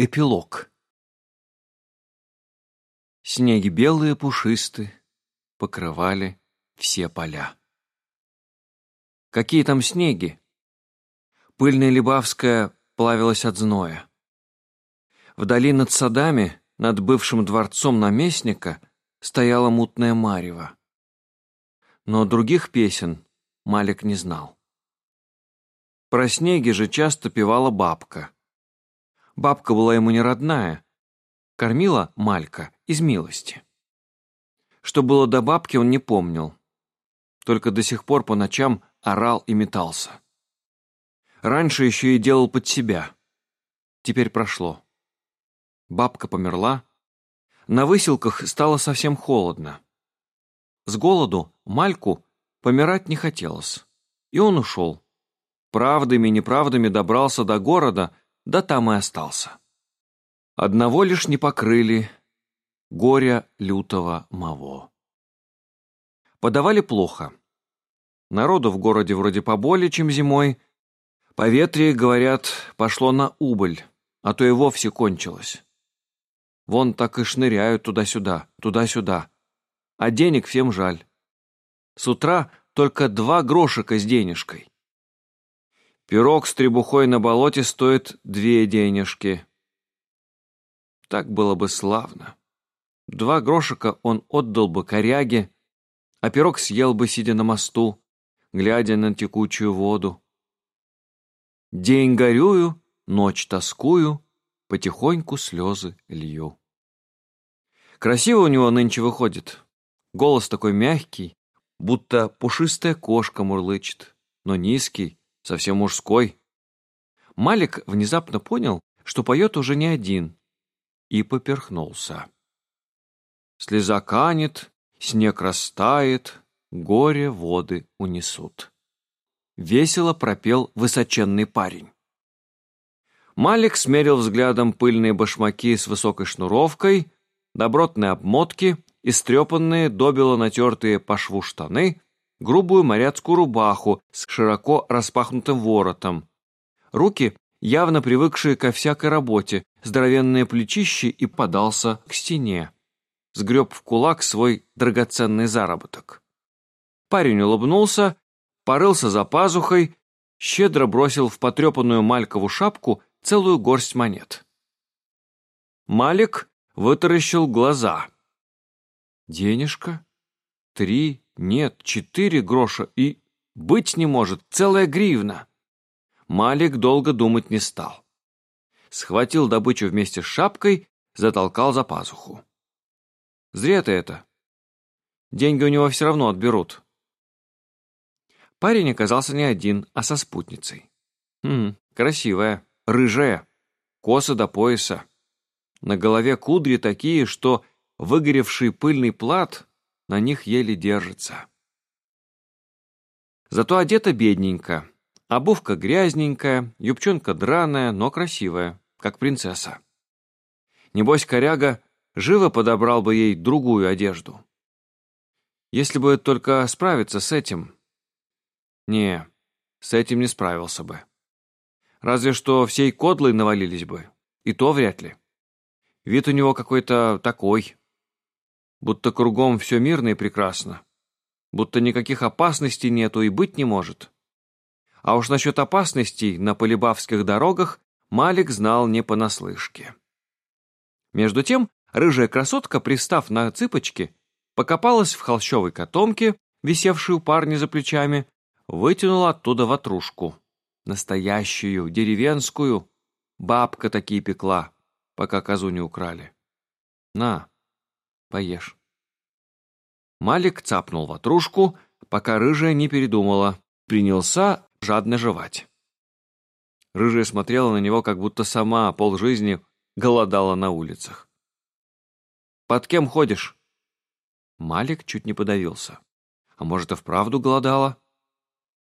Эпилог Снеги белые пушисты покрывали все поля. Какие там снеги? Пыльная Либавская плавилась от зноя. Вдали над садами, над бывшим дворцом наместника, стояла мутная марево. Но других песен Малик не знал. Про снеги же часто певала бабка — Бабка была ему не родная. Кормила Малька из милости. Что было до бабки, он не помнил. Только до сих пор по ночам орал и метался. Раньше еще и делал под себя. Теперь прошло. Бабка померла. На выселках стало совсем холодно. С голоду Мальку помирать не хотелось. И он ушел. Правдами и неправдами добрался до города, да там и остался. Одного лишь не покрыли горя лютого маво. Подавали плохо. Народу в городе вроде поболее, чем зимой. Поветрие, говорят, пошло на убыль, а то и вовсе кончилось. Вон так и шныряют туда-сюда, туда-сюда. А денег всем жаль. С утра только два грошика с денежкой. Пирог с требухой на болоте стоит две денежки. Так было бы славно. Два грошика он отдал бы коряге, а пирог съел бы, сидя на мосту, глядя на текучую воду. День горюю, ночь тоскую, потихоньку слезы лью. Красиво у него нынче выходит. Голос такой мягкий, будто пушистая кошка мурлычет, но низкий, совсем мужской. Малик внезапно понял, что поет уже не один, и поперхнулся. Слеза канет, снег растает, горе воды унесут. Весело пропел высоченный парень. Малик смерил взглядом пыльные башмаки с высокой шнуровкой, добротные обмотки, истрепанные, добело натертые по шву штаны грубую моряцкую рубаху с широко распахнутым воротом. Руки, явно привыкшие ко всякой работе, здоровенные плечищи и подался к стене. Сгреб в кулак свой драгоценный заработок. Парень улыбнулся, порылся за пазухой, щедро бросил в потрепанную малькову шапку целую горсть монет. Малик вытаращил глаза. «Денежка? Три нет, четыре гроша и... Быть не может, целая гривна. Малик долго думать не стал. Схватил добычу вместе с шапкой, затолкал за пазуху. Зря ты это. Деньги у него все равно отберут. Парень оказался не один, а со спутницей. Хм, красивая, рыжая, косы до пояса. На голове кудри такие, что выгоревший пыльный плат на них еле держится. Зато одета бедненько, обувка грязненькая, юбчонка драная, но красивая, как принцесса. Небось, коряга живо подобрал бы ей другую одежду. Если бы только справиться с этим. Не, с этим не справился бы. Разве что всей кодлой навалились бы, и то вряд ли. Вид у него какой-то такой, будто кругом все мирно и прекрасно, будто никаких опасностей нету и быть не может. А уж насчет опасностей на полибавских дорогах Малик знал не понаслышке. Между тем, рыжая красотка, пристав на цыпочки, покопалась в холщовой котомке, висевшей у парня за плечами, вытянула оттуда ватрушку. Настоящую, деревенскую. Бабка такие пекла, пока козу не украли. На, Поешь». Малик цапнул ватрушку, пока рыжая не передумала, принялся жадно жевать. Рыжая смотрела на него, как будто сама полжизни голодала на улицах. «Под кем ходишь?» Малик чуть не подавился. «А может, и вправду голодала?»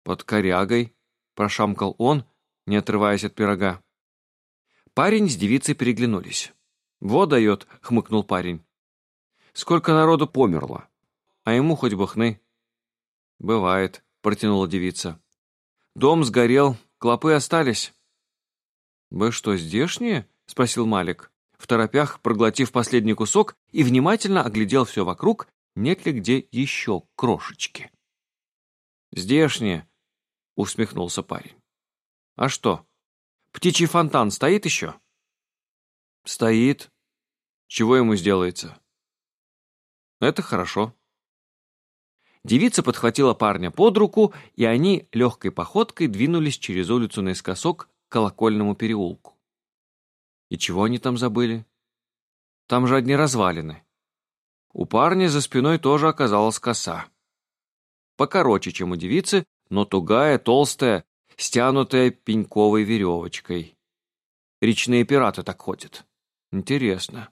«Под корягой», — прошамкал он, не отрываясь от пирога. Парень с девицей переглянулись. «Вот дает», — хмыкнул парень. Сколько народу померло. А ему хоть бы хны. Бывает, протянула девица. Дом сгорел, клопы остались. Вы что, здешние? — спросил Малик, в торопях проглотив последний кусок и внимательно оглядел все вокруг, нет ли где еще крошечки. «Здешние», — усмехнулся парень. «А что, птичий фонтан стоит еще?» «Стоит. Чего ему сделается?» «Это хорошо». Девица подхватила парня под руку, и они легкой походкой двинулись через улицу наискосок к колокольному переулку. И чего они там забыли? Там же одни развалины. У парня за спиной тоже оказалась коса. Покороче, чем у девицы, но тугая, толстая, стянутая пеньковой веревочкой. Речные пираты так ходят. Интересно.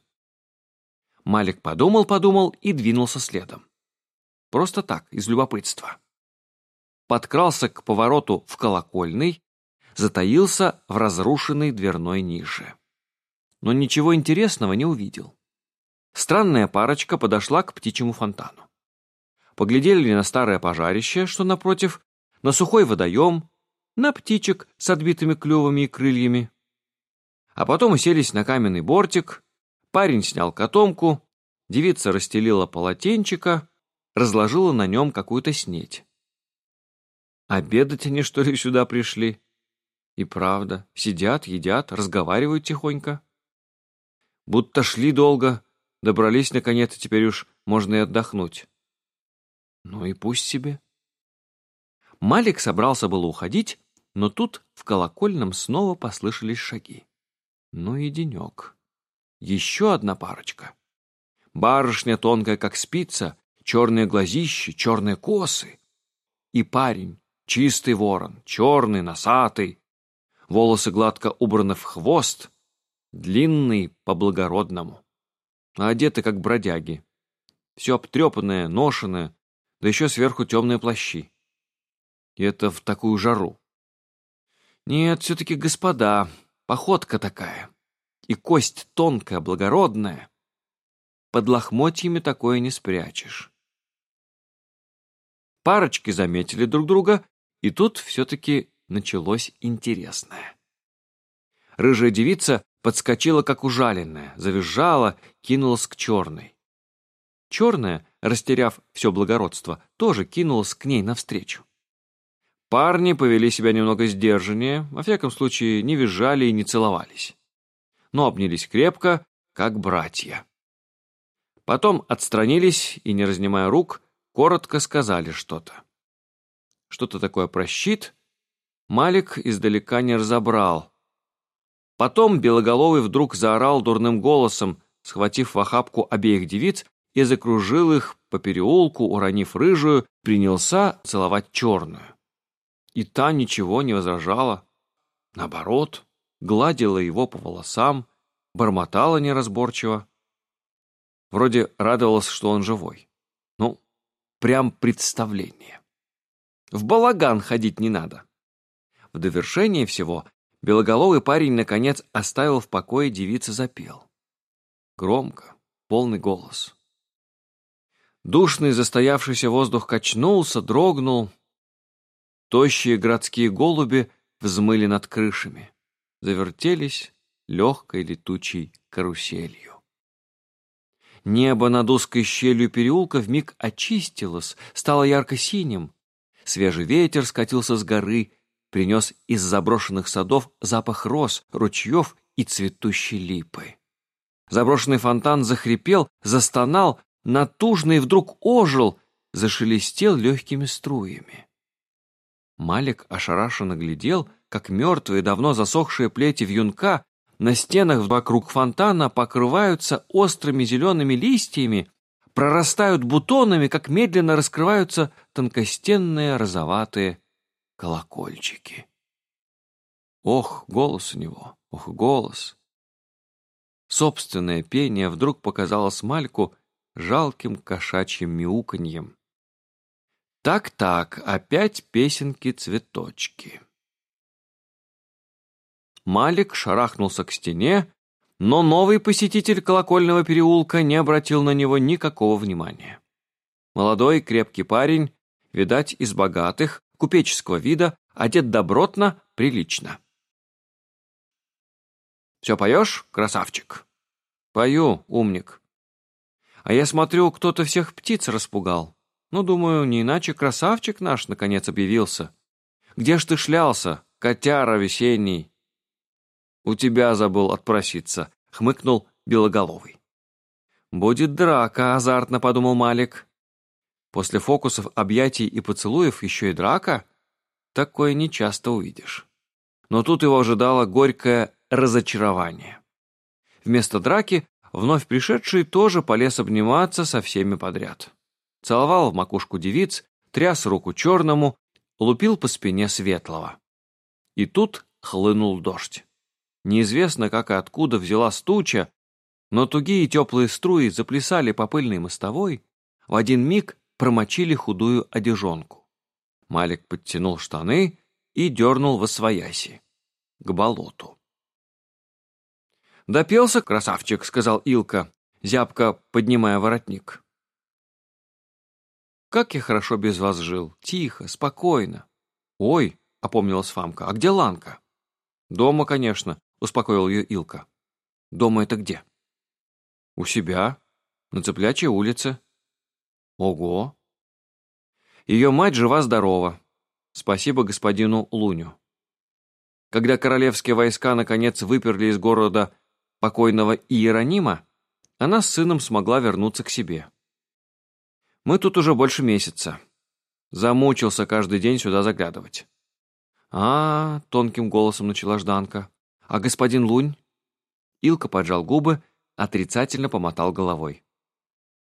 Малик подумал-подумал и двинулся следом. Просто так, из любопытства. Подкрался к повороту в колокольный, затаился в разрушенной дверной нише. Но ничего интересного не увидел. Странная парочка подошла к птичьему фонтану. Поглядели на старое пожарище, что напротив, на сухой водоем, на птичек с отбитыми клювами и крыльями. А потом уселись на каменный бортик, парень снял котомку, девица расстелила полотенчика, разложила на нем какую-то снеть. Обедать они, что ли, сюда пришли? И правда, сидят, едят, разговаривают тихонько. Будто шли долго, добрались наконец, и теперь уж можно и отдохнуть. Ну и пусть себе. Малик собрался было уходить, но тут в колокольном снова послышались шаги. Ну и денек. Еще одна парочка. Барышня тонкая, как спица, черные глазищи, черные косы. И парень, чистый ворон, черный, носатый, волосы гладко убраны в хвост, длинный по-благородному, а одеты как бродяги. Все обтрепанное, ношенное, да еще сверху темные плащи. И это в такую жару. Нет, все-таки господа, походка такая. И кость тонкая, благородная. Под лохмотьями такое не спрячешь. Парочки заметили друг друга, и тут все-таки началось интересное. Рыжая девица подскочила, как ужаленная, завизжала, кинулась к черной. Черная, растеряв все благородство, тоже кинулась к ней навстречу. Парни повели себя немного сдержаннее, во всяком случае не визжали и не целовались. Но обнялись крепко, как братья. Потом отстранились и, не разнимая рук, коротко сказали что-то. Что-то такое про щит Малик издалека не разобрал. Потом Белоголовый вдруг заорал дурным голосом, схватив в охапку обеих девиц и закружил их по переулку, уронив рыжую, принялся целовать черную. И та ничего не возражала. Наоборот, гладила его по волосам, бормотала неразборчиво. Вроде радовалась, что он живой. Ну, прям представление. В балаган ходить не надо. В довершение всего белоголовый парень наконец оставил в покое девица запел. Громко, полный голос. Душный застоявшийся воздух качнулся, дрогнул. Тощие городские голуби взмыли над крышами, завертелись легкой летучей каруселью. Небо над узкой щелью переулка вмиг очистилось, стало ярко-синим. Свежий ветер скатился с горы, принес из заброшенных садов запах роз, ручьев и цветущей липы. Заброшенный фонтан захрипел, застонал, натужный вдруг ожил, зашелестел легкими струями. Малик ошарашенно глядел, как мертвые, давно засохшие плети вьюнка на стенах вокруг фонтана покрываются острыми зелеными листьями, прорастают бутонами, как медленно раскрываются тонкостенные розоватые колокольчики. Ох, голос у него, ох, голос! Собственное пение вдруг показалось Мальку жалким кошачьим мяуканьем. Так-так, опять песенки-цветочки. Малик шарахнулся к стене, но новый посетитель колокольного переулка не обратил на него никакого внимания. Молодой крепкий парень, видать, из богатых, купеческого вида, одет добротно, прилично. Все поешь, красавчик?» «Пою, умник». «А я смотрю, кто-то всех птиц распугал. Ну, думаю, не иначе красавчик наш наконец объявился. Где ж ты шлялся, котяра весенний?» «У тебя забыл отпроситься», — хмыкнул Белоголовый. «Будет драка», — азартно подумал Малик. После фокусов, объятий и поцелуев еще и драка? Такое нечасто увидишь. Но тут его ожидало горькое разочарование. Вместо драки вновь пришедший тоже полез обниматься со всеми подряд. Целовал в макушку девиц, тряс руку черному, лупил по спине светлого. И тут хлынул дождь. Неизвестно, как и откуда взяла стуча, но тугие теплые струи заплясали по пыльной мостовой, в один миг промочили худую одежонку. Малик подтянул штаны и дернул во свояси, к болоту. «Допелся, красавчик», — сказал Илка, зябко поднимая воротник. «Как я хорошо без вас жил, тихо, спокойно». «Ой», — опомнилась Фамка, — «а где Ланка?» «Дома, конечно», — успокоил ее Илка. «Дома это где?» «У себя, на Цыплячьей улице». «Ого!» «Ее мать жива-здорова. Спасибо господину Луню». Когда королевские войска наконец выперли из города покойного Иеронима, она с сыном смогла вернуться к себе. Мы тут уже больше месяца. Замучился каждый день сюда заглядывать. «А, — тонким голосом начала Жданка, — а господин Лунь?» Илка поджал губы отрицательно помотал головой.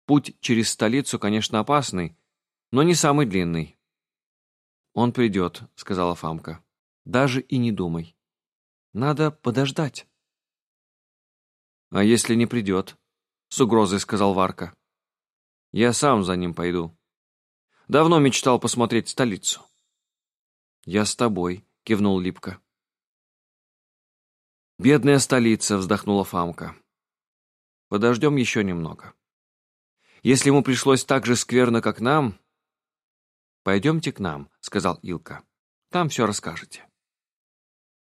Путь через столицу, конечно, опасный, но не самый длинный. «Он придет», — сказала Фамка. «Даже и не думай. Надо подождать». «А если не придет?» — с угрозой сказал Варка. «Я сам за ним пойду. Давно мечтал посмотреть столицу». «Я с тобой», — кивнул Липка. «Бедная столица», — вздохнула Фамка. Подождем еще немного. Если ему пришлось так же скверно, как нам... «Пойдемте к нам», — сказал Илка. «Там все расскажете».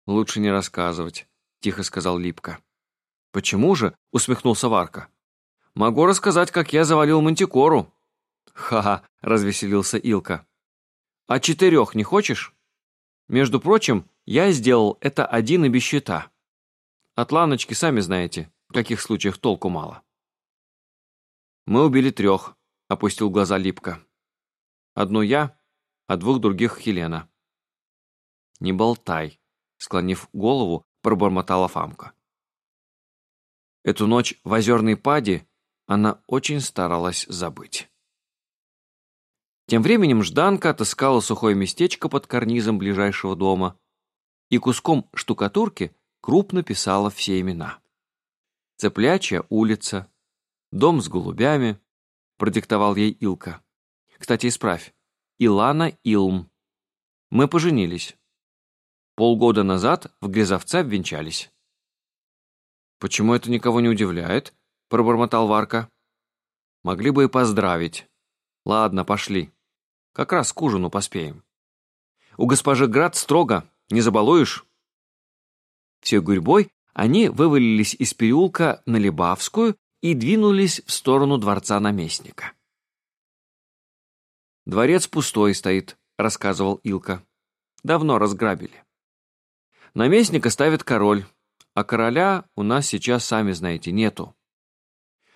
«Лучше не рассказывать», — тихо сказал Липка. «Почему же?» — усмехнулся Варка. «Могу рассказать, как я завалил мантикору». «Ха-ха», — развеселился Илка. «А четырех не хочешь?» «Между прочим, я сделал это один и без счета. От ланочки, сами знаете, в таких случаях толку мало. «Мы убили трех», — опустил глаза Липка. «Одну я, а двух других Хелена». «Не болтай», — склонив голову, пробормотала Фамка. Эту ночь в озерной паде она очень старалась забыть. Тем временем Жданка отыскала сухое местечко под карнизом ближайшего дома и куском штукатурки крупно писала все имена. Цеплячья улица, дом с голубями, продиктовал ей Илка. Кстати, исправь. Илана Илм. Мы поженились. Полгода назад в Грязовце обвенчались. «Почему это никого не удивляет?» — пробормотал Варка. «Могли бы и поздравить. Ладно, пошли. Как раз к ужину поспеем. У госпожи Град строго, не забалуешь?» Все гурьбой они вывалились из переулка на Лебавскую и двинулись в сторону дворца наместника. «Дворец пустой стоит», — рассказывал Илка. «Давно разграбили. Наместника ставит король, а короля у нас сейчас, сами знаете, нету.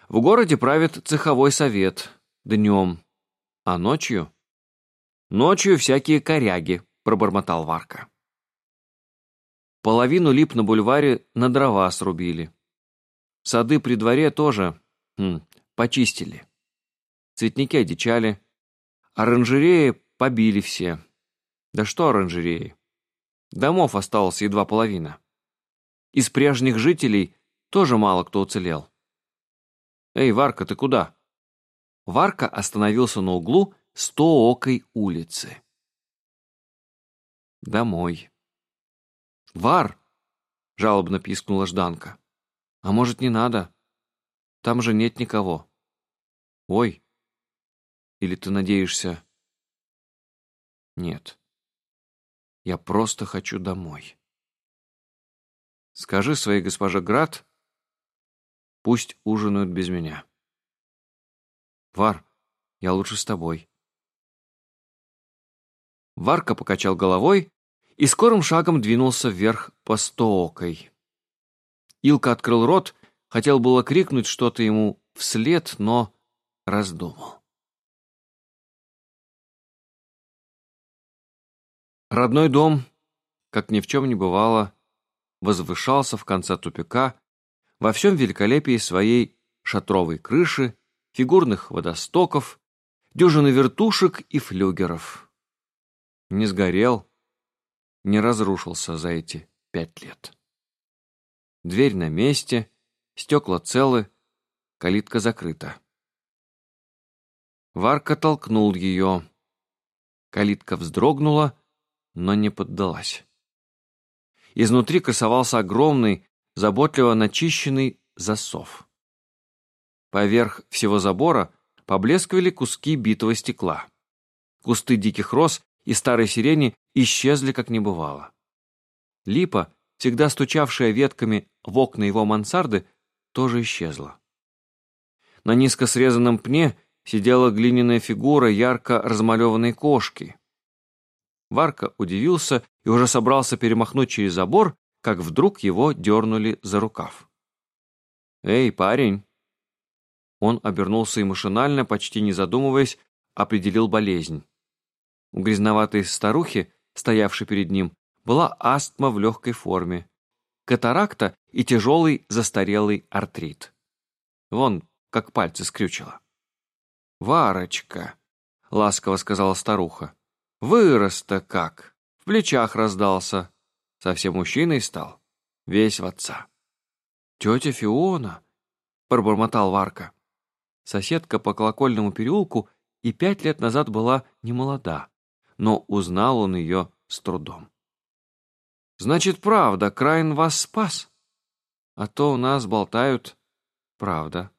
В городе правит цеховой совет днем, а ночью? Ночью всякие коряги», — пробормотал Варка. Половину лип на бульваре на дрова срубили. Сады при дворе тоже хм, почистили. Цветники одичали. Оранжереи побили все. Да что оранжереи? Домов осталось едва половина. Из прежних жителей тоже мало кто уцелел. «Эй, Варка, ты куда?» Варка остановился на углу Стоокой улицы. «Домой», «Вар!» — жалобно пискнула Жданка. «А может, не надо? Там же нет никого». «Ой! Или ты надеешься...» «Нет. Я просто хочу домой». Скажи своей госпоже Град, пусть ужинают без меня. Вар, я лучше с тобой. Варка покачал головой и скорым шагом двинулся вверх по стоокой. Илка открыл рот, хотел было крикнуть что-то ему вслед, но раздумал. Родной дом, как ни в чем не бывало, возвышался в конце тупика во всем великолепии своей шатровой крыши, фигурных водостоков, дюжины вертушек и флюгеров. Не сгорел, не разрушился за эти пять лет. Дверь на месте, стекла целы, калитка закрыта. Варка толкнул ее. Калитка вздрогнула, но не поддалась. Изнутри красовался огромный, заботливо начищенный засов. Поверх всего забора поблескивали куски битого стекла. Кусты диких роз и старой сирени исчезли, как не бывало. Липа, всегда стучавшая ветками в окна его мансарды, тоже исчезла. На низко срезанном пне сидела глиняная фигура ярко размалеванной кошки. Варка удивился и уже собрался перемахнуть через забор, как вдруг его дернули за рукав. «Эй, парень!» Он обернулся и машинально, почти не задумываясь, определил болезнь. У грязноватой старухи, стоявшей перед ним, была астма в легкой форме, катаракта и тяжелый застарелый артрит. Вон, как пальцы скрючило. «Варочка», — ласково сказала старуха, — «вырос-то как, в плечах раздался, совсем мужчиной стал, весь в отца». «Тетя Фиона», — пробормотал Варка. Соседка по колокольному переулку и пять лет назад была немолода, но узнал он ее с трудом. «Значит, правда, Крайн вас спас? А то у нас болтают...» «Правда.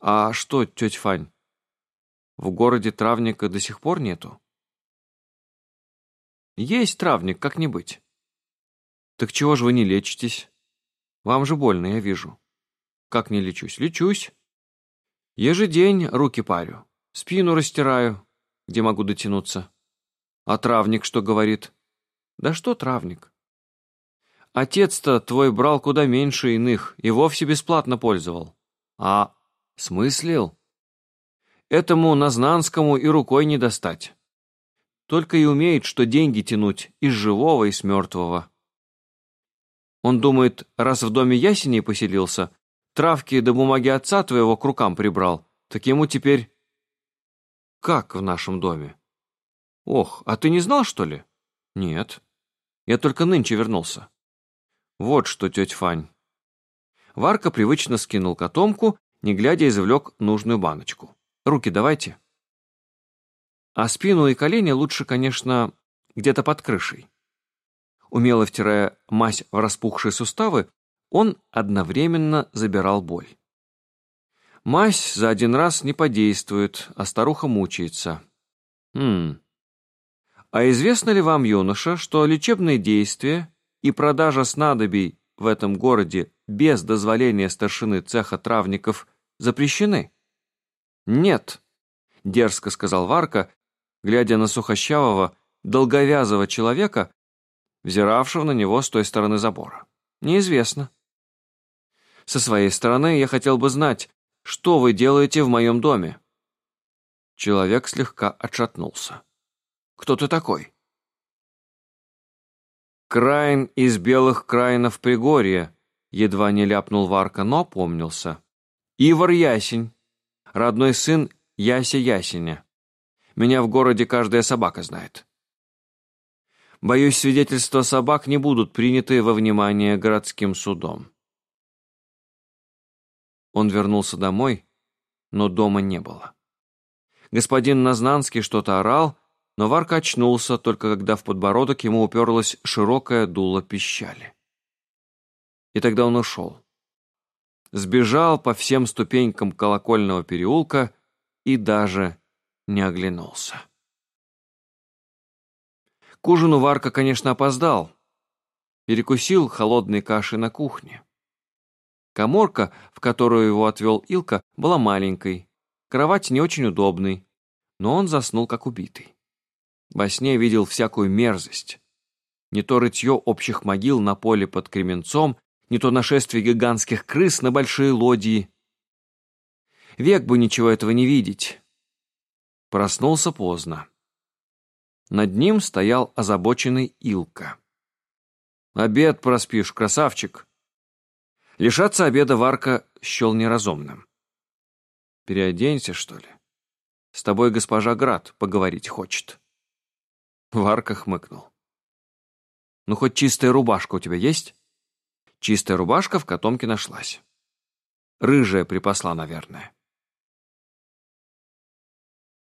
А что, тетя Фань, в городе травника до сих пор нету?» «Есть травник, как не быть». «Так чего же вы не лечитесь? Вам же больно, я вижу». «Как не лечусь? Лечусь. Ежедень руки парю, спину растираю, где могу дотянуться. А травник что говорит? Да что травник? Отец-то твой брал куда меньше иных и вовсе бесплатно пользовал. А смыслил? Этому Назнанскому и рукой не достать. Только и умеет, что деньги тянуть из живого и с мертвого. Он думает, раз в доме ясеней поселился, травки до бумаги отца твоего к рукам прибрал, так ему теперь... Как в нашем доме? Ох, а ты не знал, что ли? Нет. Я только нынче вернулся. Вот что, тетя Фань. Варка привычно скинул котомку, не глядя извлек нужную баночку. Руки давайте. А спину и колени лучше, конечно, где-то под крышей. Умело втирая мазь в распухшие суставы, он одновременно забирал боль. Мазь за один раз не подействует, а старуха мучается. Хм. А известно ли вам, юноша, что лечебные действия и продажа снадобий в этом городе без дозволения старшины цеха травников запрещены? Нет, дерзко сказал Варка, глядя на сухощавого, долговязого человека, взиравшего на него с той стороны забора. Неизвестно. Со своей стороны я хотел бы знать, что вы делаете в моем доме?» Человек слегка отшатнулся. «Кто ты такой?» «Краин из белых краинов Пригорья», едва не ляпнул Варка, но помнился. «Ивар Ясень, родной сын Яся Ясеня. Меня в городе каждая собака знает». Боюсь, свидетельства собак не будут приняты во внимание городским судом. Он вернулся домой, но дома не было. Господин Назнанский что-то орал, но Варка очнулся, только когда в подбородок ему уперлась широкая дуло пищали. И тогда он ушел. Сбежал по всем ступенькам колокольного переулка и даже не оглянулся. К ужину Варка, конечно, опоздал. Перекусил холодной кашей на кухне. Коморка, в которую его отвел Илка, была маленькой, кровать не очень удобной, но он заснул как убитый. Во сне видел всякую мерзость. Не то рытье общих могил на поле под Кременцом, не то нашествие гигантских крыс на большие лодии. Век бы ничего этого не видеть. Проснулся поздно. Над ним стоял озабоченный Илка. «Обед проспишь, красавчик!» Лишаться обеда Варка счел неразумным. «Переоденься, что ли? С тобой госпожа Град поговорить хочет». Варка хмыкнул. «Ну, хоть чистая рубашка у тебя есть?» Чистая рубашка в котомке нашлась. Рыжая припасла, наверное.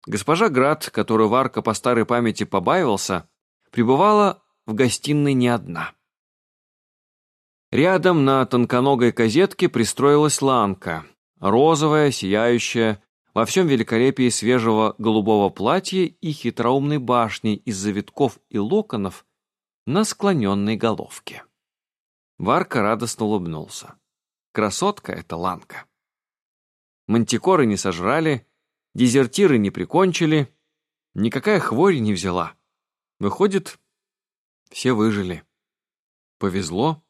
Госпожа Град, которую Варка по старой памяти побаивался, пребывала в гостиной не одна. Рядом на тонконогой козетке пристроилась ланка, розовая, сияющая, во всем великолепии свежего голубого платья и хитроумной башни из завитков и локонов на склоненной головке. Варка радостно улыбнулся. Красотка эта ланка. Мантикоры не сожрали, дезертиры не прикончили, никакая хворь не взяла. Выходит, все выжили. Повезло.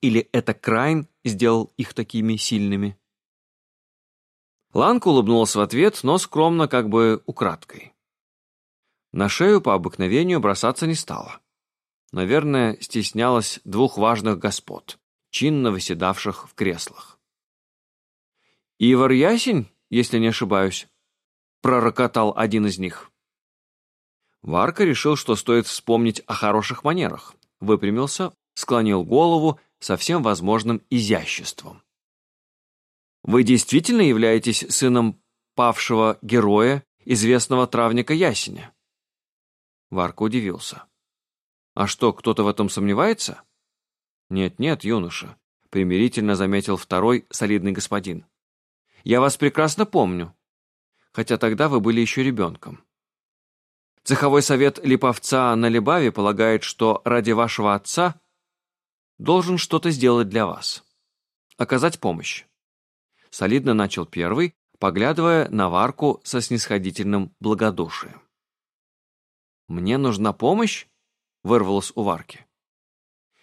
Или это Крайн сделал их такими сильными? Ланка улыбнулась в ответ, но скромно, как бы украдкой. На шею по обыкновению бросаться не стала. Наверное, стеснялась двух важных господ, чинно выседавших в креслах. «Ивар Ясень, если не ошибаюсь», — пророкотал один из них. Варка решил, что стоит вспомнить о хороших манерах, выпрямился, склонил голову со всем возможным изяществом. «Вы действительно являетесь сыном павшего героя, известного травника Ясеня?» Варка удивился. «А что, кто-то в этом сомневается?» «Нет-нет, юноша», — примирительно заметил второй солидный господин. «Я вас прекрасно помню, хотя тогда вы были еще ребенком. Цеховой совет Липовца на Либаве полагает, что ради вашего отца должен что-то сделать для вас. Оказать помощь». Солидно начал первый, поглядывая на Варку со снисходительным благодушием. «Мне нужна помощь?» вырвалось у Варки.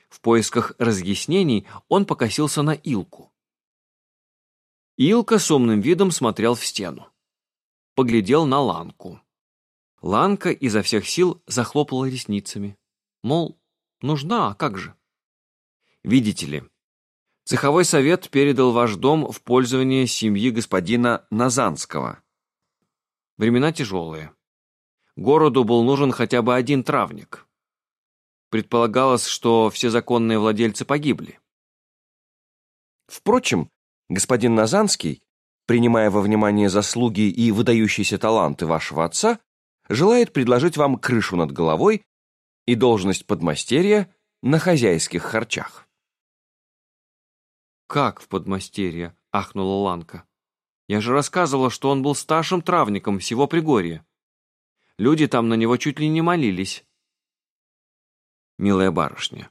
В поисках разъяснений он покосился на Илку. Илка с умным видом смотрел в стену. Поглядел на Ланку. Ланка изо всех сил захлопала ресницами. Мол, нужна, а как же? Видите ли, цеховой совет передал ваш дом в пользование семьи господина Назанского. Времена тяжелые. Городу был нужен хотя бы один травник. Предполагалось, что все законные владельцы погибли. Впрочем, господин Назанский, принимая во внимание заслуги и выдающиеся таланты вашего отца, желает предложить вам крышу над головой и должность подмастерья на хозяйских харчах. «Как в подмастерье?» — ахнула Ланка. «Я же рассказывала, что он был старшим травником всего Пригорья. Люди там на него чуть ли не молились милая барышня.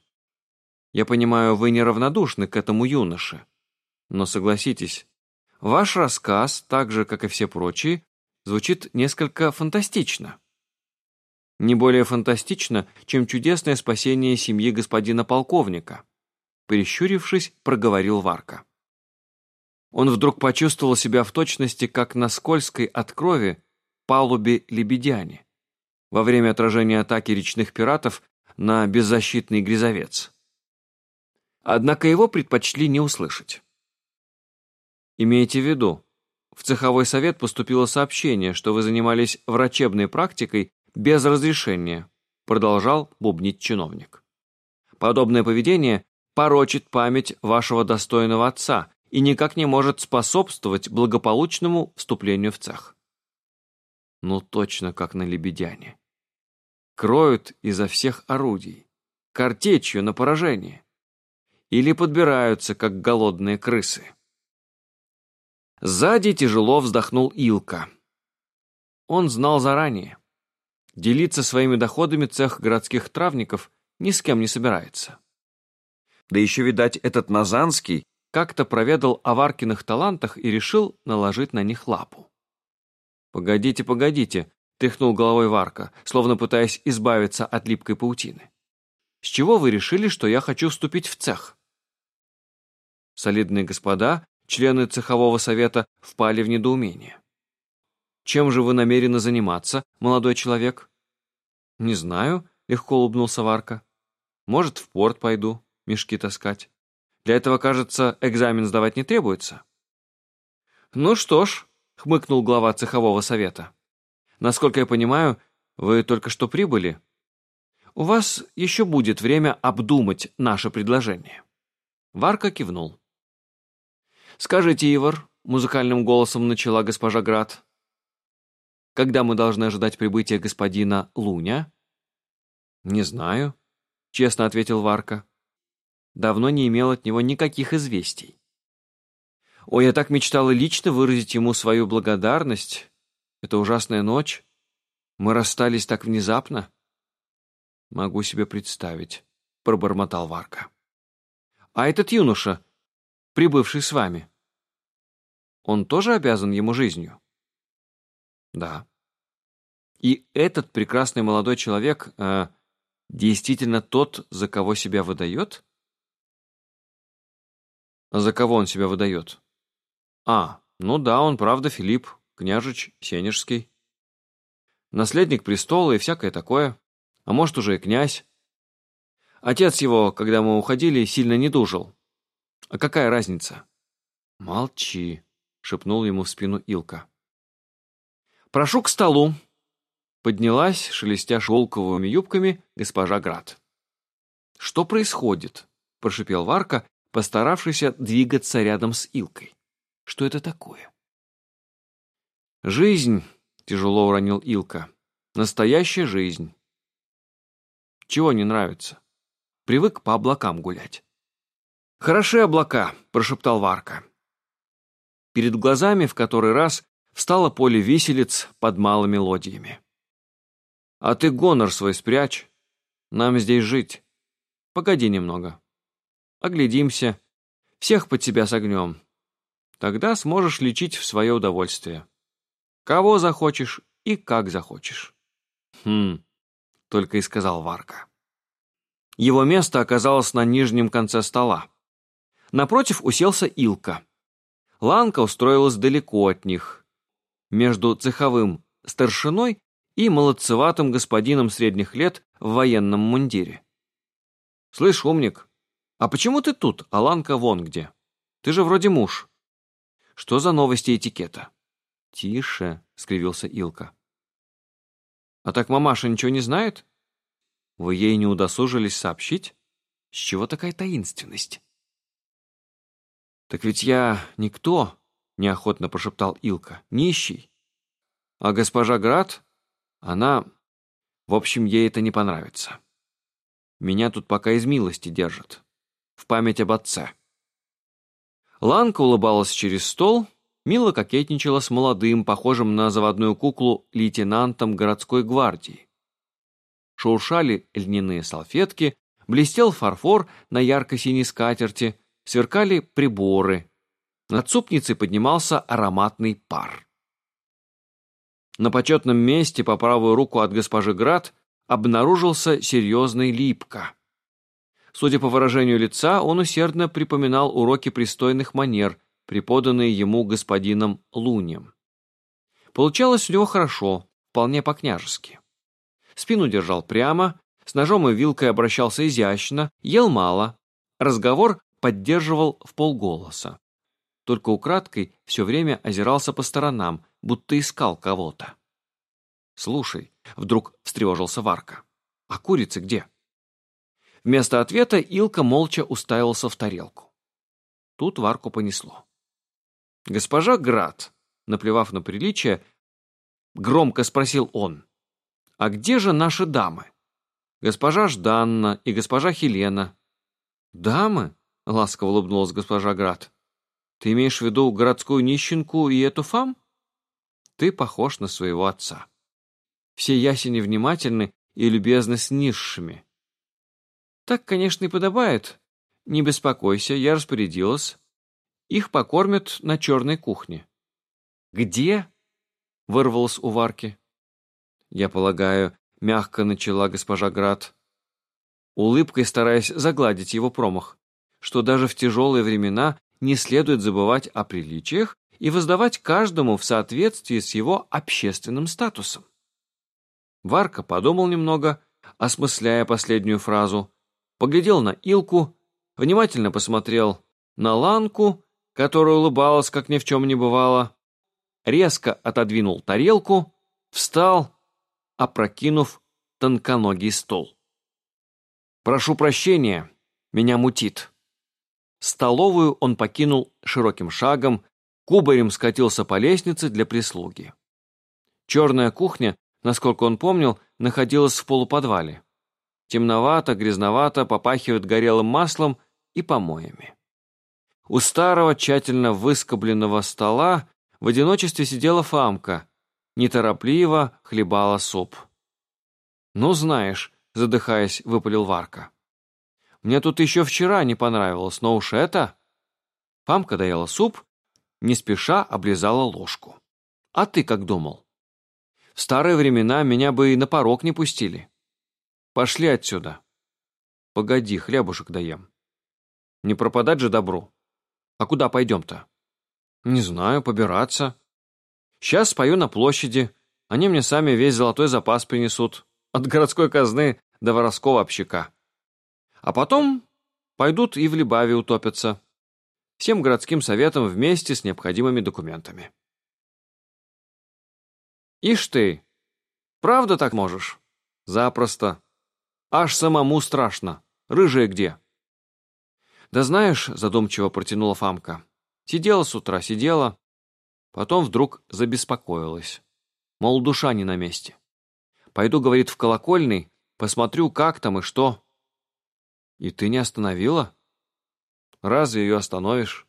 Я понимаю, вы неравнодушны к этому юноше. Но согласитесь, ваш рассказ, так же, как и все прочие, звучит несколько фантастично. Не более фантастично, чем чудесное спасение семьи господина полковника. Прищурившись, проговорил Варка. Он вдруг почувствовал себя в точности, как на скользкой от крови палубе Лебедяне. Во время отражения атаки речных пиратов на беззащитный грязовец. Однако его предпочли не услышать. Имейте в виду, в цеховой совет поступило сообщение, что вы занимались врачебной практикой без разрешения, продолжал бубнить чиновник. Подобное поведение порочит память вашего достойного отца и никак не может способствовать благополучному вступлению в цех. Ну точно как на Лебедяне кроют изо всех орудий, картечью на поражение, или подбираются, как голодные крысы. Сзади тяжело вздохнул Илка. Он знал заранее. Делиться своими доходами цех городских травников ни с кем не собирается. Да еще, видать, этот Назанский как-то проведал о Варкиных талантах и решил наложить на них лапу. «Погодите, погодите», — тряхнул головой Варка, словно пытаясь избавиться от липкой паутины. «С чего вы решили, что я хочу вступить в цех?» Солидные господа, члены цехового совета, впали в недоумение. «Чем же вы намерены заниматься, молодой человек?» «Не знаю», — легко улыбнулся Варка. «Может, в порт пойду, мешки таскать. Для этого, кажется, экзамен сдавать не требуется». «Ну что ж», — хмыкнул глава цехового совета. «Насколько я понимаю, вы только что прибыли. У вас еще будет время обдумать наше предложение». Варка кивнул. «Скажите, Ивар», — музыкальным голосом начала госпожа Град, «когда мы должны ожидать прибытия господина Луня?» «Не знаю», — честно ответил Варка. Давно не имел от него никаких известий. Ой, я так мечтала лично выразить ему свою благодарность. Это ужасная ночь. Мы расстались так внезапно. Могу себе представить, — пробормотал Варка. А этот юноша, прибывший с вами, он тоже обязан ему жизнью? Да. И этот прекрасный молодой человек э, действительно тот, за кого себя выдает? А за кого он себя выдает? А, ну да, он правда Филипп, княжич Сенежский. Наследник престола и всякое такое. А может, уже и князь. Отец его, когда мы уходили, сильно не дужил. А какая разница? Молчи, шепнул ему в спину Илка. Прошу к столу. Поднялась, шелестя шелковыми юбками, госпожа Град. Что происходит? прошипел Варка, постаравшийся двигаться рядом с Илкой. Что это такое? «Жизнь», — тяжело уронил Илка. «Настоящая жизнь». «Чего не нравится?» Привык по облакам гулять. «Хороши облака», — прошептал Варка. Перед глазами в который раз встало поле виселиц под малыми лодьями. «А ты гонор свой спрячь. Нам здесь жить. Погоди немного. Оглядимся. Всех под себя согнем. Тогда сможешь лечить в свое удовольствие. Кого захочешь и как захочешь. Хм, только и сказал Варка. Его место оказалось на нижнем конце стола. Напротив уселся Илка. Ланка устроилась далеко от них, между цеховым старшиной и молодцеватым господином средних лет в военном мундире. «Слышь, умник, а почему ты тут, а Ланка вон где? Ты же вроде муж». Что за новости этикета?» «Тише», — скривился Илка. «А так мамаша ничего не знает? Вы ей не удосужились сообщить? С чего такая таинственность?» «Так ведь я никто», — неохотно прошептал Илка, — «нищий. А госпожа Град, она... В общем, ей это не понравится. Меня тут пока из милости держат. В память об отце». Ланка улыбалась через стол, мило кокетничала с молодым, похожим на заводную куклу, лейтенантом городской гвардии. Шуршали льняные салфетки, блестел фарфор на ярко-синей скатерти, сверкали приборы. Над супницей поднимался ароматный пар. На почетном месте по правую руку от госпожи Град обнаружился серьезный липко. Судя по выражению лица, он усердно припоминал уроки пристойных манер, преподанные ему господином Лунем. Получалось у него хорошо, вполне по-княжески. Спину держал прямо, с ножом и вилкой обращался изящно, ел мало, разговор поддерживал в полголоса. Только украдкой все время озирался по сторонам, будто искал кого-то. «Слушай», — вдруг встревожился Варка, — «а курицы где?» Вместо ответа Илка молча уставился в тарелку. Тут Варку понесло. «Госпожа Град», наплевав на приличие, громко спросил он, «А где же наши дамы? Госпожа Жданна и госпожа Хелена». «Дамы?» — ласково улыбнулась госпожа Град. «Ты имеешь в виду городскую нищенку и эту фам? Ты похож на своего отца. Все ясени внимательны и любезны с низшими. Так, конечно, и подобает. Не беспокойся, я распорядилась. Их покормят на черной кухне. Где? Вырвалось у Варки. Я полагаю, мягко начала госпожа Град, улыбкой стараясь загладить его промах, что даже в тяжелые времена не следует забывать о приличиях и воздавать каждому в соответствии с его общественным статусом. Варка подумал немного, осмысляя последнюю фразу, поглядел на Илку, внимательно посмотрел на Ланку, которая улыбалась, как ни в чем не бывало, резко отодвинул тарелку, встал, опрокинув тонконогий стол. «Прошу прощения, меня мутит». Столовую он покинул широким шагом, кубарем скатился по лестнице для прислуги. Черная кухня, насколько он помнил, находилась в полуподвале. Темновато, грязновато, попахивает горелым маслом и помоями. У старого, тщательно выскобленного стола в одиночестве сидела Фамка, неторопливо хлебала суп. «Ну, знаешь», — задыхаясь, выпалил Варка. «Мне тут еще вчера не понравилось, но уж это...» Фамка доела суп, не спеша облизала ложку. «А ты как думал?» «В старые времена меня бы и на порог не пустили. Пошли отсюда». «Погоди, хлебушек даем». «Не пропадать же добру. А куда пойдем-то?» «Не знаю, побираться. Сейчас спою на площади. Они мне сами весь золотой запас принесут. От городской казны до воровского общака. А потом пойдут и в Либаве утопятся. Всем городским советом вместе с необходимыми документами. Ишь ты, правда так можешь? Запросто. Аж самому страшно. Рыжая где? Да знаешь, задумчиво протянула Фамка. Сидела с утра, сидела. Потом вдруг забеспокоилась. Мол, душа не на месте. Пойду, говорит, в колокольный, посмотрю, как там и что. И ты не остановила? Разве ее остановишь?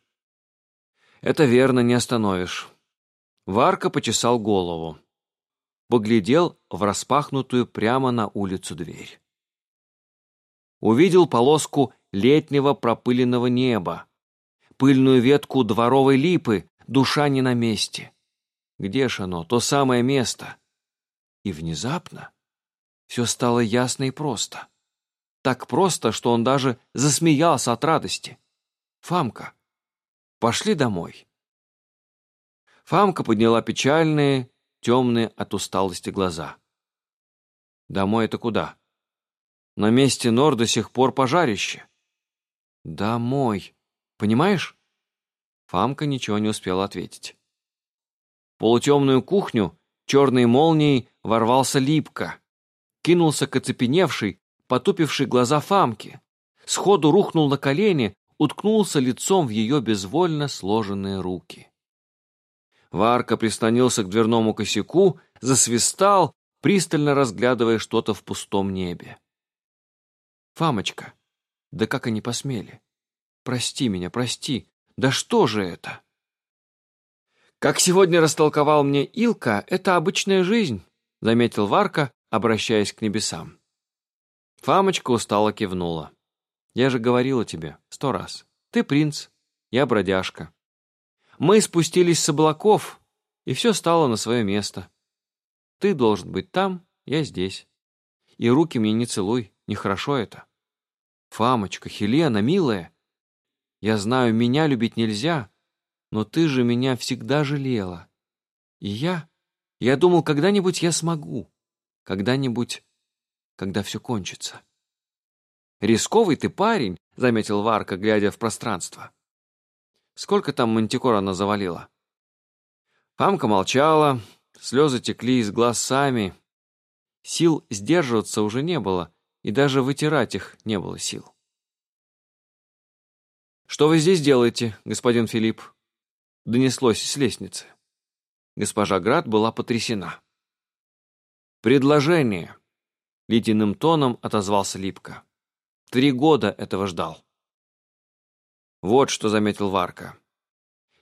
Это верно, не остановишь. Варка почесал голову. Поглядел в распахнутую прямо на улицу дверь. Увидел полоску летнего пропыленного неба, пыльную ветку дворовой липы, душа не на месте. Где ж оно, то самое место? И внезапно все стало ясно и просто. Так просто, что он даже засмеялся от радости. «Фамка, пошли домой». Фамка подняла печальные, темные от усталости глаза. «Домой это куда?» «На месте нор до сих пор пожарище». «Домой. Понимаешь?» Фамка ничего не успела ответить. Полутемную кухню черной молнией ворвался липко, кинулся к оцепеневшей, потупившей глаза Фамки, сходу рухнул на колени, уткнулся лицом в ее безвольно сложенные руки. Варка прислонился к дверному косяку, засвистал, пристально разглядывая что-то в пустом небе. «Фамочка, да как они посмели? Прости меня, прости, да что же это?» «Как сегодня растолковал мне Илка, это обычная жизнь», заметил Варка, обращаясь к небесам. Фамочка устало кивнула. «Я же говорила тебе сто раз. Ты принц, я бродяжка. Мы спустились с облаков, и все стало на свое место. Ты должен быть там, я здесь. И руки мне не целуй, нехорошо это. Фамочка, Хелена, милая, я знаю, меня любить нельзя, но ты же меня всегда жалела. И я... Я думал, когда-нибудь я смогу. Когда-нибудь, когда все кончится. «Рисковый ты парень», — заметил Варка, глядя в пространство. «Сколько там мантикор она завалила?» Фамка молчала, слезы текли из глаз сами. Сил сдерживаться уже не было, и даже вытирать их не было сил. «Что вы здесь делаете, господин Филипп?» донеслось с лестницы. Госпожа Град была потрясена. «Предложение!» — ледяным тоном отозвался Липко. «Три года этого ждал». «Вот что заметил Варка.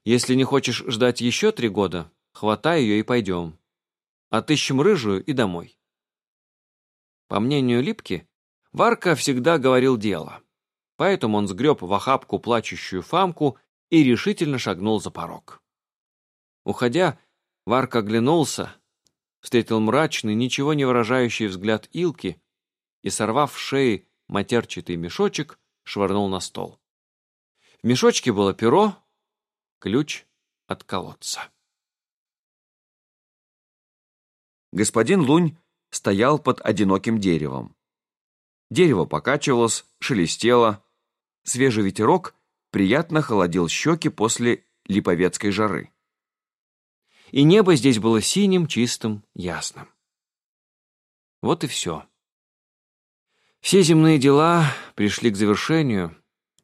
Если не хочешь ждать еще три года, хватай ее и пойдем. Отыщем рыжую и домой». По мнению Липки, Варка всегда говорил дело, поэтому он сгреб в охапку плачущую Фамку и решительно шагнул за порог. Уходя, Варка оглянулся, встретил мрачный, ничего не выражающий взгляд Илки и, сорвав с шеи матерчатый мешочек, швырнул на стол. В мешочке было перо, ключ от колодца. Господин Лунь стоял под одиноким деревом. Дерево покачивалось, шелестело. Свежий ветерок приятно холодил щеки после липовецкой жары. И небо здесь было синим, чистым, ясным. Вот и все. Все земные дела пришли к завершению.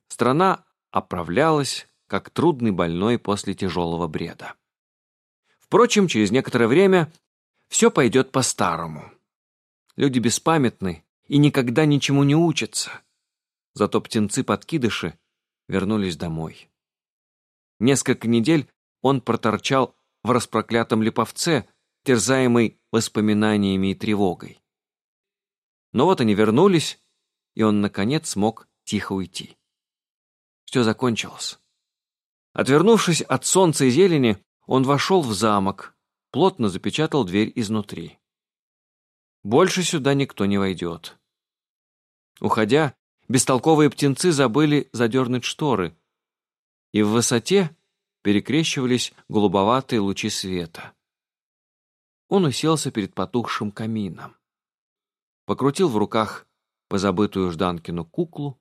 Страна оправлялась, как трудный больной после тяжелого бреда. Впрочем, через некоторое время все пойдет по-старому. Люди беспамятны и никогда ничему не учатся. Зато птенцы-подкидыши вернулись домой. Несколько недель он проторчал в распроклятом липовце, терзаемый воспоминаниями и тревогой. Но вот они вернулись, и он, наконец, смог тихо уйти. Все закончилось. Отвернувшись от солнца и зелени, он вошел в замок, плотно запечатал дверь изнутри. Больше сюда никто не войдет. Уходя, бестолковые птенцы забыли задернуть шторы, и в высоте перекрещивались голубоватые лучи света. Он уселся перед потухшим камином, покрутил в руках позабытую Жданкину куклу.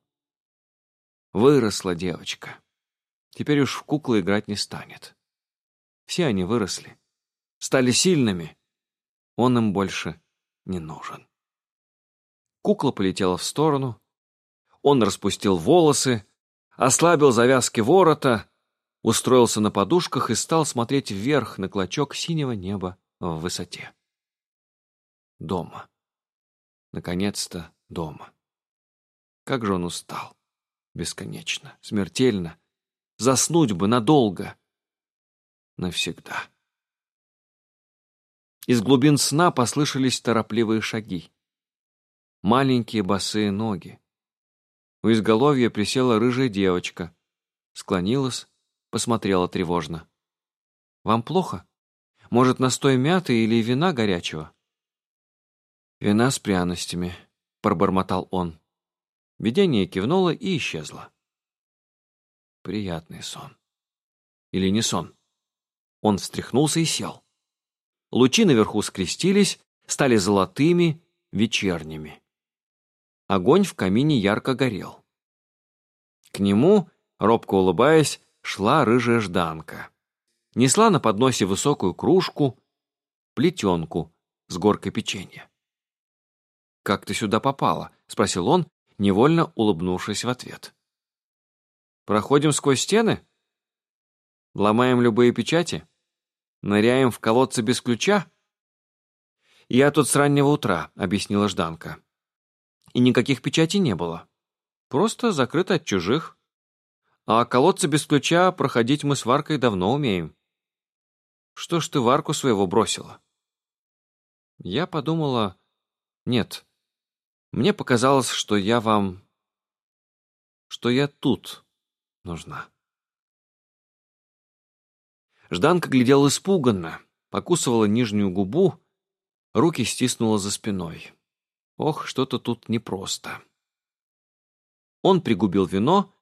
Выросла девочка. Теперь уж в куклы играть не станет. Все они выросли стали сильными, он им больше не нужен. Кукла полетела в сторону, он распустил волосы, ослабил завязки ворота, устроился на подушках и стал смотреть вверх на клочок синего неба в высоте. Дома. Наконец-то дома. Как же он устал. Бесконечно, смертельно. Заснуть бы надолго. Навсегда. Из глубин сна послышались торопливые шаги. Маленькие босые ноги. У изголовья присела рыжая девочка. Склонилась, посмотрела тревожно. «Вам плохо? Может, настой мяты или вина горячего?» «Вина с пряностями», — пробормотал он. Видение кивнуло и исчезло. Приятный сон. Или не сон? Он встряхнулся и сел. Лучи наверху скрестились, стали золотыми, вечерними. Огонь в камине ярко горел. К нему, робко улыбаясь, шла рыжая жданка. Несла на подносе высокую кружку, плетенку с горкой печенья. «Как ты сюда попала?» — спросил он, невольно улыбнувшись в ответ. «Проходим сквозь стены? Ломаем любые печати?» Ныряем в колодцы без ключа?» «Я тут с раннего утра», — объяснила Жданка. «И никаких печатей не было. Просто закрыто от чужих. А колодцы без ключа проходить мы с Варкой давно умеем. Что ж ты Варку своего бросила?» Я подумала... Нет. Мне показалось, что я вам... Что я тут нужна. Жданка глядел испуганно, покусывала нижнюю губу, руки стиснула за спиной. Ох, что-то тут непросто. Он пригубил вино,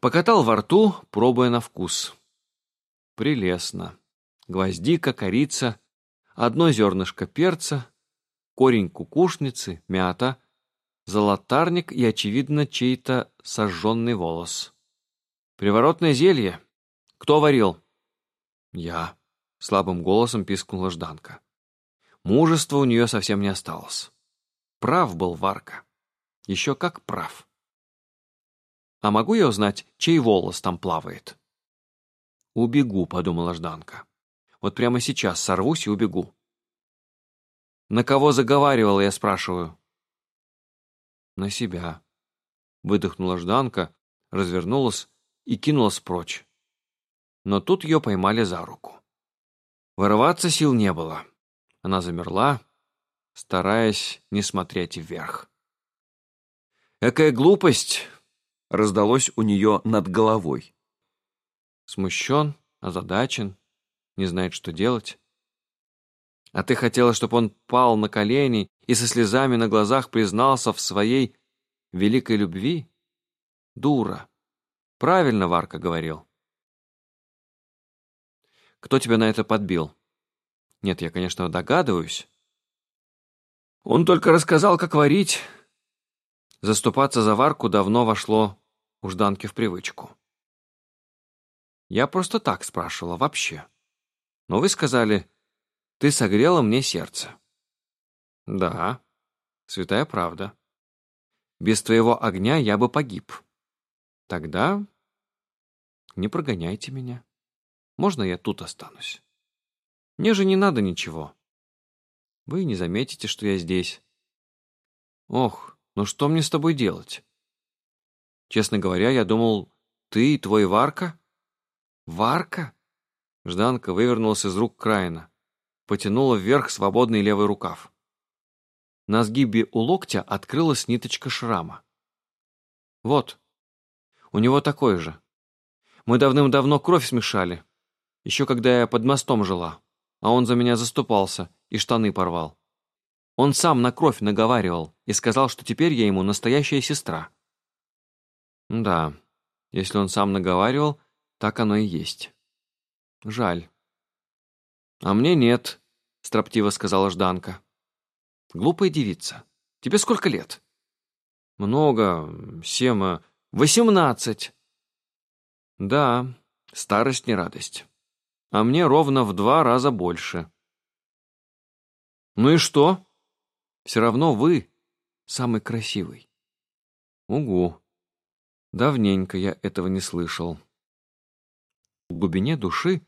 покатал во рту, пробуя на вкус. Прелестно. Гвоздика, корица, одно зернышко перца, корень кукушницы, мята, золотарник и, очевидно, чей-то сожженный волос. Приворотное зелье. Кто варил? «Я», — слабым голосом пискнула Жданка. Мужества у нее совсем не осталось. Прав был Варка. Еще как прав. «А могу я узнать, чей волос там плавает?» «Убегу», — подумала Жданка. «Вот прямо сейчас сорвусь и убегу». «На кого заговаривал, я спрашиваю?» «На себя», — выдохнула Жданка, развернулась и кинулась прочь но тут ее поймали за руку. Вырываться сил не было. Она замерла, стараясь не смотреть вверх. «Экая глупость!» раздалось у нее над головой. Смущен, озадачен, не знает, что делать. А ты хотела, чтобы он пал на колени и со слезами на глазах признался в своей великой любви? Дура. Правильно Варка говорил. Кто тебя на это подбил? Нет, я, конечно, догадываюсь. Он только рассказал, как варить. Заступаться за Варку давно вошло у Жданки в привычку. Я просто так спрашивала, вообще. Но вы сказали, ты согрела мне сердце. Да, святая правда. Без твоего огня я бы погиб. Тогда не прогоняйте меня. Можно я тут останусь? Мне же не надо ничего. Вы не заметите, что я здесь. Ох, ну что мне с тобой делать? Честно говоря, я думал, ты и твой Варка? Варка? Жданка вывернулся из рук Краина. Потянула вверх свободный левый рукав. На сгибе у локтя открылась ниточка шрама. Вот. У него такой же. Мы давным-давно кровь смешали. Еще когда я под мостом жила. А он за меня заступался и штаны порвал. Он сам на кровь наговаривал и сказал, что теперь я ему настоящая сестра. Да, если он сам наговаривал, так оно и есть. Жаль. А мне нет, строптиво сказала Жданка. Глупая девица. Тебе сколько лет? Много. Сема. Восемнадцать. Да, старость не радость. А мне ровно в два раза больше. Ну и что? Все равно вы самый красивый. Угу. Давненько я этого не слышал. В глубине души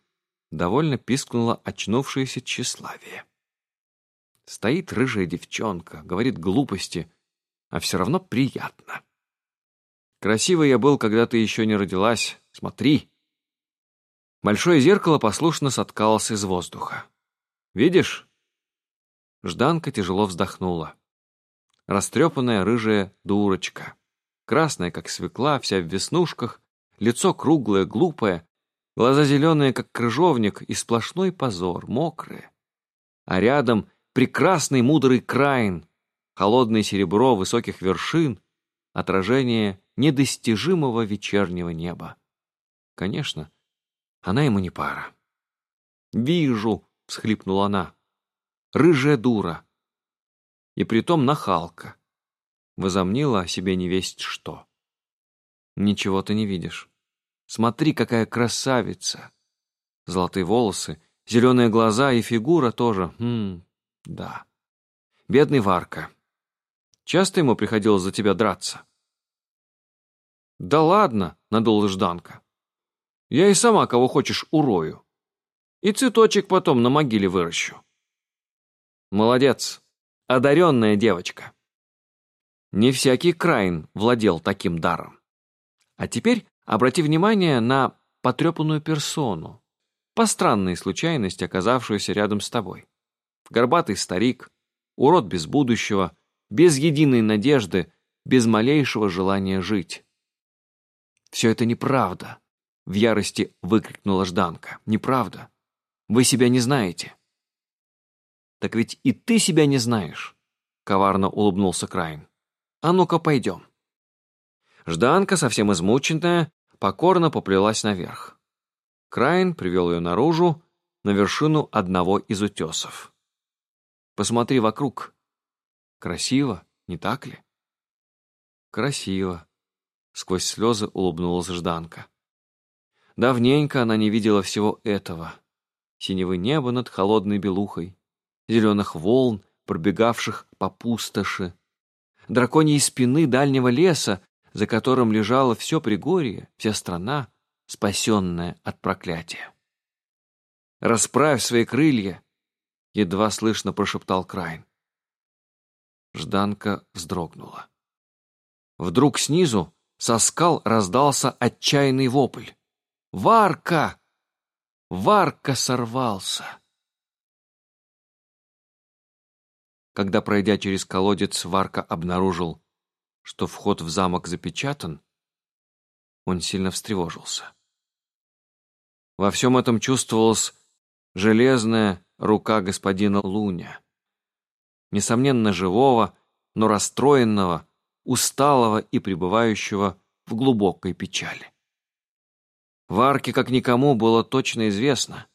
довольно пискнуло очнувшееся тщеславие. Стоит рыжая девчонка, говорит глупости, а все равно приятно. Красивый я был, когда ты еще не родилась. Смотри. Большое зеркало послушно соткалось из воздуха. Видишь? Жданка тяжело вздохнула. Растрепанная рыжая дурочка красная, как свекла, вся в веснушках, лицо круглое, глупое, глаза зеленые, как крыжовник, и сплошной позор, мокрые. А рядом прекрасный мудрый краин, холодное серебро высоких вершин, отражение недостижимого вечернего неба. Конечно, она ему не пара. «Вижу!» — всхлипнула она. «Рыжая дура!» И притом нахалка возомнила о себе невесть что. Ничего ты не видишь. Смотри, какая красавица! Золотые волосы, зеленые глаза и фигура тоже. Хм, да. Бедный Варка. Часто ему приходилось за тебя драться? Да ладно, надула Жданка. Я и сама кого хочешь урою. И цветочек потом на могиле выращу. Молодец, одаренная девочка. Не всякий Крайн владел таким даром. А теперь обрати внимание на потрепанную персону, по странной случайности оказавшуюся рядом с тобой. Горбатый старик, урод без будущего, без единой надежды, без малейшего желания жить. «Все это неправда!» — в ярости выкрикнула Жданка. «Неправда! Вы себя не знаете!» «Так ведь и ты себя не знаешь!» — коварно улыбнулся Крайн. А ну-ка, пойдем. Жданка, совсем измученная, покорно поплелась наверх. Крайн привел ее наружу, на вершину одного из утесов. Посмотри вокруг. Красиво, не так ли? Красиво. Сквозь слезы улыбнулась Жданка. Давненько она не видела всего этого. Синего неба над холодной белухой, зеленых волн, пробегавших по пустоши, драконьей спины дальнего леса, за которым лежало все Пригорье, вся страна, спасенная от проклятия. «Расправь свои крылья!» — едва слышно прошептал Крайн. Жданка вздрогнула. Вдруг снизу со скал раздался отчаянный вопль. «Варка! Варка сорвался!» Когда, пройдя через колодец, Варка обнаружил, что вход в замок запечатан, он сильно встревожился. Во всем этом чувствовалась железная рука господина Луня. Несомненно, живого, но расстроенного, усталого и пребывающего в глубокой печали. Варке, как никому, было точно известно.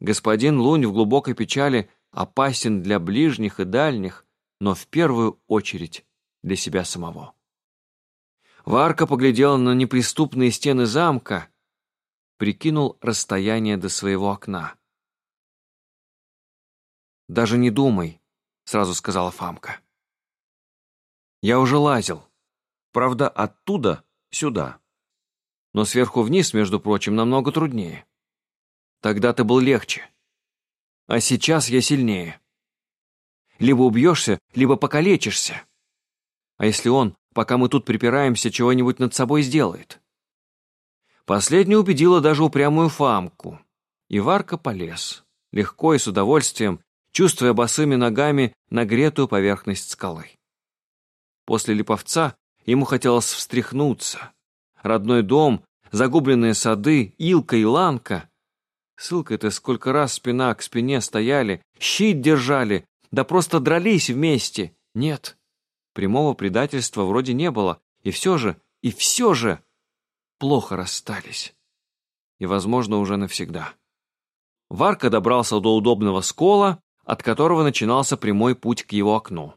Господин Лунь в глубокой печали опасен для ближних и дальних, но в первую очередь для себя самого. Варка поглядела на неприступные стены замка, прикинул расстояние до своего окна. «Даже не думай», — сразу сказала Фамка. «Я уже лазил. Правда, оттуда сюда. Но сверху вниз, между прочим, намного труднее. Тогда ты был легче. А сейчас я сильнее. Либо убьешься, либо покалечишься. А если он, пока мы тут припираемся, чего-нибудь над собой сделает?» Последняя убедила даже упрямую Фамку. И Варка полез, легко и с удовольствием, чувствуя босыми ногами нагретую поверхность скалы. После липовца ему хотелось встряхнуться. Родной дом, загубленные сады, Илка и Ланка. С Илкой-то сколько раз спина к спине стояли, щит держали, да просто дрались вместе. Нет, прямого предательства вроде не было, и все же, и все же плохо расстались. И, возможно, уже навсегда. Варка добрался до удобного скола, от которого начинался прямой путь к его окну.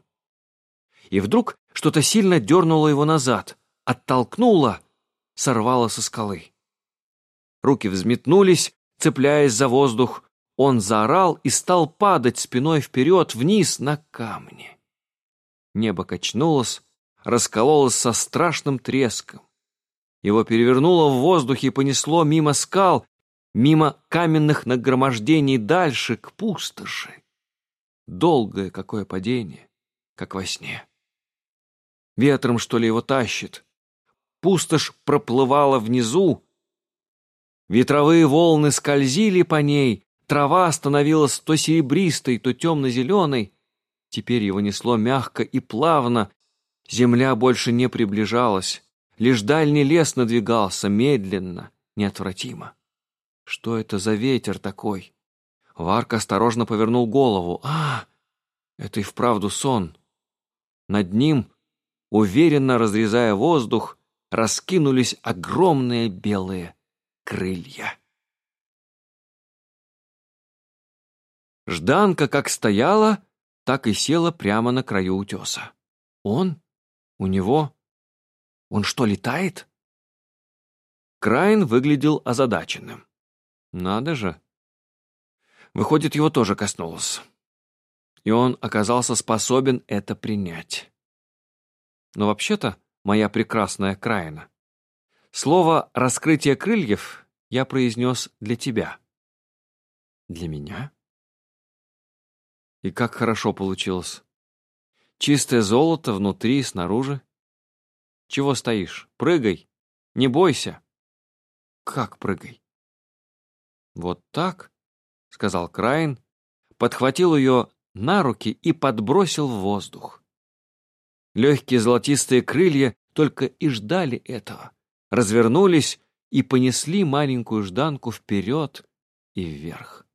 И вдруг что-то сильно дернуло его назад, оттолкнуло, сорвало со скалы. Руки взметнулись, цепляясь за воздух, он заорал и стал падать спиной вперед вниз на камни. Небо качнулось, раскололось со страшным треском. Его перевернуло в воздухе и понесло мимо скал, мимо каменных нагромождений дальше, к пустоши. Долгое какое падение, как во сне. Ветром, что ли, его тащит. Пустошь проплывала внизу. Ветровые волны скользили по ней, трава становилась то серебристой, то темно-зеленой. Теперь его несло мягко и плавно, земля больше не приближалась. Лишь дальний лес надвигался медленно, неотвратимо. Что это за ветер такой? Варк осторожно повернул голову. А, это и вправду сон. Над ним, уверенно разрезая воздух, раскинулись огромные белые крылья. Жданка как стояла, так и села прямо на краю утеса. Он? У него? Он что, летает?» Крайн выглядел озадаченным. «Надо же!» Выходит, его тоже коснулось. И он оказался способен это принять. Но вообще-то, моя прекрасная Краина, слово «раскрытие крыльев» я произнес для тебя. Для меня? И как хорошо получилось. Чистое золото внутри и снаружи. Чего стоишь? Прыгай! Не бойся!» «Как прыгай?» «Вот так», — сказал Крайн, подхватил ее на руки и подбросил в воздух. Легкие золотистые крылья только и ждали этого, развернулись и понесли маленькую Жданку вперед и вверх.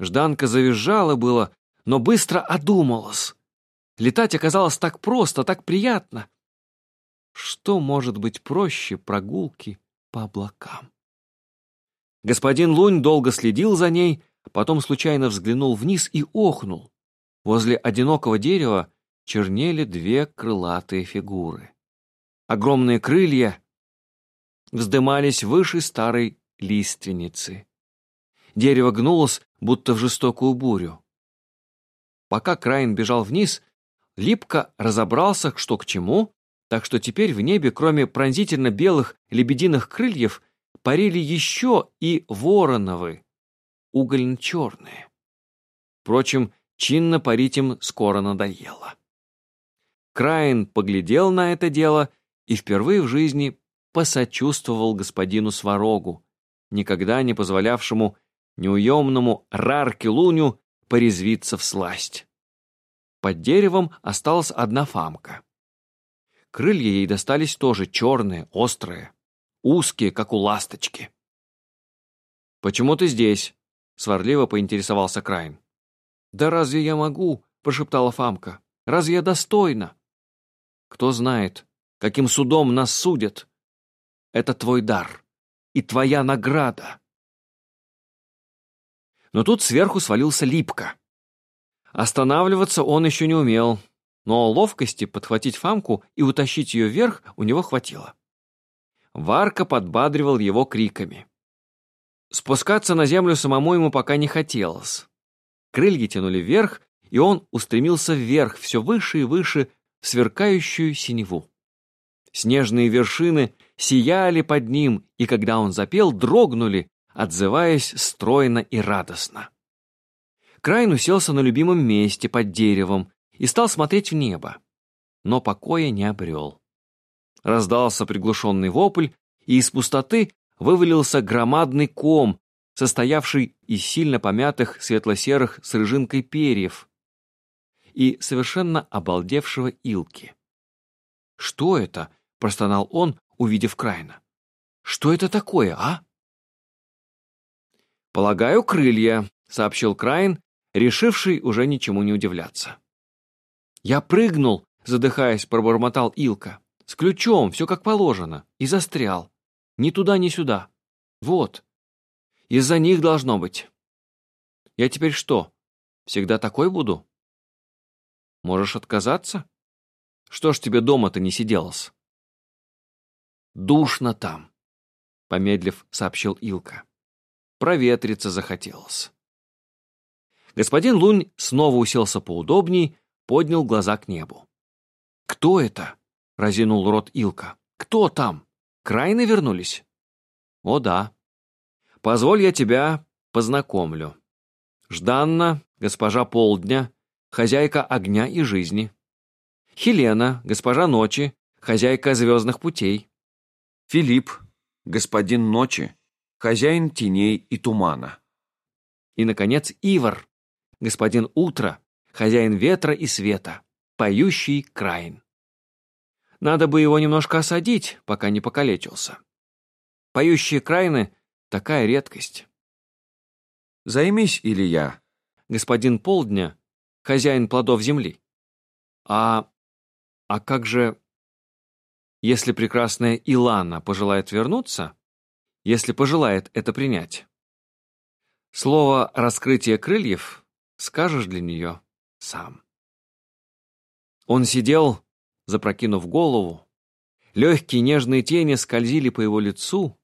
Жданка завизжала было, но быстро одумалась. Летать оказалось так просто, так приятно. Что может быть проще прогулки по облакам? Господин Лунь долго следил за ней, потом случайно взглянул вниз и охнул. Возле одинокого дерева чернели две крылатые фигуры. Огромные крылья вздымались выше старой лиственницы. Дерево гнулось, будто в жестокую бурю. Пока Крайн бежал вниз, Липко разобрался, что к чему, так что теперь в небе, кроме пронзительно белых лебединых крыльев, парили еще и вороновы, угольно-черные. Впрочем, чинно парить им скоро надоело. Краин поглядел на это дело и впервые в жизни посочувствовал господину Сварогу, никогда не позволявшему неуемному Рарке Луню порезвиться в сласть. Под деревом осталась одна фамка. Крылья ей достались тоже черные, острые, узкие, как у ласточки. «Почему ты здесь?» — сварливо поинтересовался Крайн. «Да разве я могу?» — прошептала Фамка. «Разве я достойна?» «Кто знает, каким судом нас судят? Это твой дар и твоя награда». Но тут сверху свалился липко. Останавливаться он еще не умел, но ловкости подхватить Фамку и утащить ее вверх у него хватило. Варка подбадривал его криками. Спускаться на землю самому ему пока не хотелось. Крылья тянули вверх, и он устремился вверх, все выше и выше, в сверкающую синеву. Снежные вершины сияли под ним, и когда он запел, дрогнули, отзываясь стройно и радостно. Крайн уселся на любимом месте под деревом и стал смотреть в небо, но покоя не обрел. Раздался приглушенный вопль, и из пустоты вывалился громадный ком, состоявший из сильно помятых светло-серых с рыжинкой перьев и совершенно обалдевшего Илки. «Что это?» — простонал он, увидев Крайна. «Что это такое, а?» «Полагаю, крылья», — сообщил Крайн, решивший уже ничему не удивляться. «Я прыгнул», — задыхаясь, пробормотал Илка. «С ключом, все как положено, и застрял. Ни туда, ни сюда. Вот. Из-за них должно быть. Я теперь что, всегда такой буду? Можешь отказаться? Что ж тебе дома-то не сиделось? Душно там, помедлив, сообщил Илка. Проветриться захотелось. Господин Лунь снова уселся поудобней, поднял глаза к небу. «Кто это?» — разинул рот Илка. «Кто там?» Крайны вернулись? О, да. Позволь я тебя познакомлю. Жданна, госпожа Полдня, хозяйка огня и жизни. Хелена, госпожа Ночи, хозяйка звездных путей. Филипп, господин Ночи, хозяин теней и тумана. И, наконец, Ивар, господин Утро, хозяин ветра и света, поющий Крайн. Надо бы его немножко осадить, пока не покалечился. Поющие крайны — такая редкость. Займись, Илья. Господин Полдня — хозяин плодов земли. А... а как же... Если прекрасная Илана пожелает вернуться, если пожелает это принять? Слово «раскрытие крыльев» скажешь для нее сам. Он сидел, запрокинув голову. Легкие нежные тени скользили по его лицу,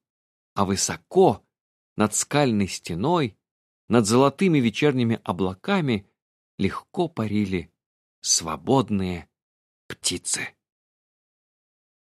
а высоко, над скальной стеной, над золотыми вечерними облаками легко парили свободные птицы.